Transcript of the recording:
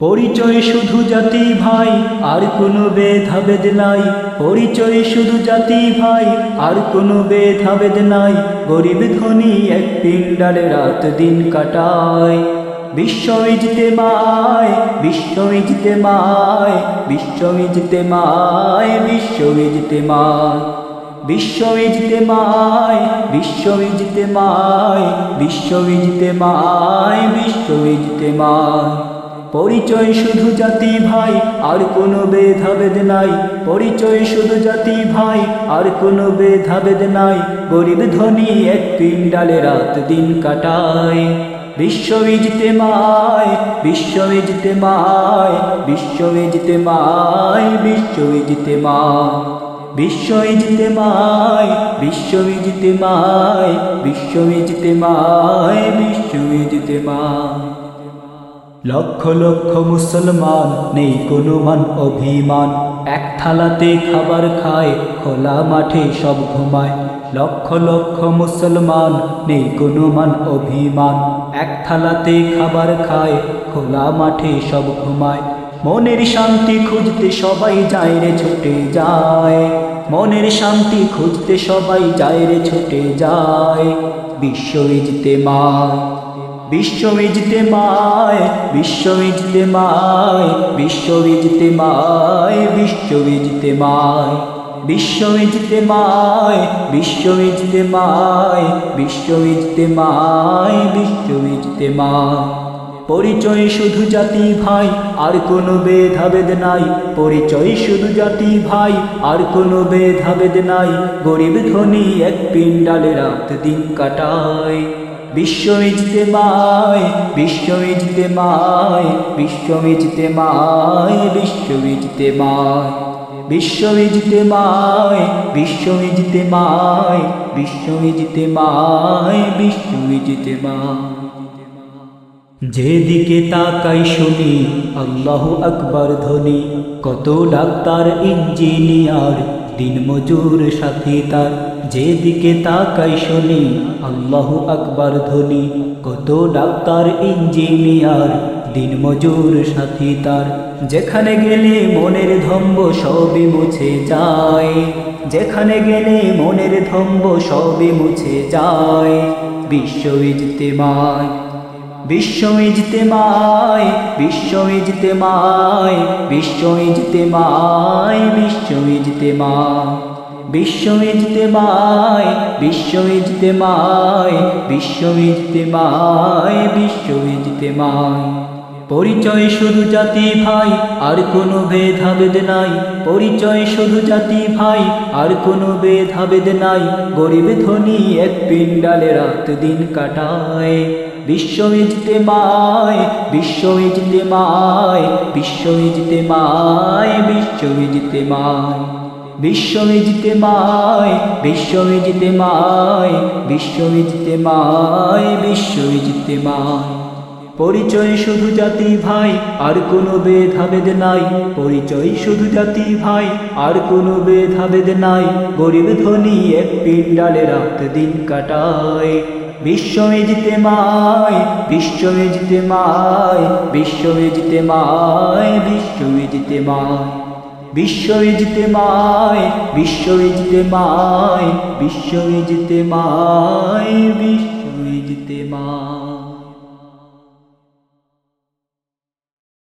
পরিচয় শুধু জাতি ভাই, আর কোনো ভেদাভেদ নাই। পরিচয় শুধু জাতি ভাই, আর কোনো ভেদাভেদ নাই। গরিব ধনী এক পিণ্ডালে রাত দিন কাটায়। বিশ্ব ইজতে মায় বিশ্ব ইজতে মায় বিশ্ব মায় বিশ্ব মায়। বিশ্ব ইজতে মায় বিশ্ব মায় বিশ্ব মায় বিশ্ব মায়। পরিচয় শুধু জাতি ভাই, আর কোনো ভেদাভেদ নাই। পরিচয় শুধু জাতি ভাই, আর কোনো ভেদাভেদ নাই। গরিব ধনী এক পিণ্ডালে রাত দিন কাটায়। বিশ্ব মায় বিশ্ব মায় বিশ্ব মায় বিশ্ব ইজতে মায় বিশ্ব ইজতে মায় বিশ্ব মায় বিশ্ব মায় বিশ্ব ইজতে মায় লক্ষ লক্ষ মুসলমান, নেই কোনো মান অভিমান। এক থালাতে খাবার খায়, খোলা মাঠে সব ঘুমায়। লক্ষ লক্ষ মুসলমান, নেই কোনো মান অভিমান। এক থালাতে খাবার খায়, খোলা মাঠে সব ঘুমায়। মনের শান্তি খুঁজতে সবাই যায় রে, ছুটে যায়। মনের শান্তি খুঁজতে সবাই যায় রে, ছুটে যায়। বিশ্ব ইজতে মায় বিশ্ব মায় বিশ্ব ইজতে মায় বিশ্ব ইজতে মায় বিশ্ব ইজতে মায় বিশ্ব মায় বিশ্ব মায় বিশ্ব মায় বিশ্ব ইজতে মায় পরিচয় শুধু জাতি ভাই, আর কোনো ভেদাভেদ নাই। পরিচয় শুধু জাতি ভাই, আর কোনো ভেদাভেদ নাই। গরিব ধনী এক পিণ্ডালে রাত দিন কাটায়। বিশ্ব মায় বিশ্ব ইজতে মায় বিশ্ব মায় বিশ্ব মায় বিশ্ব মায় বিশ্ব মায় বিশ্ব মায় বিশ্ব ইজতে মায় যেদিকে তাকাই শুনি, আল্লাহ আকবর ধ্বনি, কত ডাক্তার, ইঞ্জিনিয়ার দিন মজুর সাথী তার। যেদিকে তাকাই শুনি, আল্লাহ আকবার ধ্বনি, কত ডাক্তার ইঞ্জিনিয়ার, দিন মজুর সাথী তার। যেখানে গেলে মনের ধম্ব সবই মুছে যায়। যেখানে গেলে মনের ধম্ব সবই মুছে যায়। বিশ্ব ইজতেমায় বিশ্ব মায় বিশ্ব মায় বিশ্ব মায় বিশ্ব ইজতে মায়। বিশ্ব মায় বিশ্ব মায় বিশ্ব মায় বিশ্ব ইজতে মায়। পরিচয় শুধু জাতি ভাই, আর কোনো ভেদাভেদ নাই। পরিচয় শুধু জাতি ভাই, আর কোনো ভেদাভেদ নাই। গরিব ধনী এক পিণ্ডালে রাত দিন কাটায়। বিশ্ব মায় বিশ্ব মায় বিশ্ব মায় বিশ্ব মায় বিশ্ব মায় বিশ্ব ইজতে মায় বিশ্ব ইজতে মায় পরিচয় শুধু জাতি ভাই, আর কোনো ভেদাভেদ নাই। পরিচয় শুধু জাতি ভাই, আর কোনো ভেদাভেদ নাই। গরিব ধনী এক পিণ্ডালে রাত দিন কাটায়। বিশ্ব ইজতে মায় বিশ্ব ইজতে মায় বিশ্ব ইজতে মায় বিশ্ব জিতে মায় বিশ্ব মায় বিশ্ব ইজতে মায় বিশ্ব ইজতে মায় বিশ্ব জিতে মায়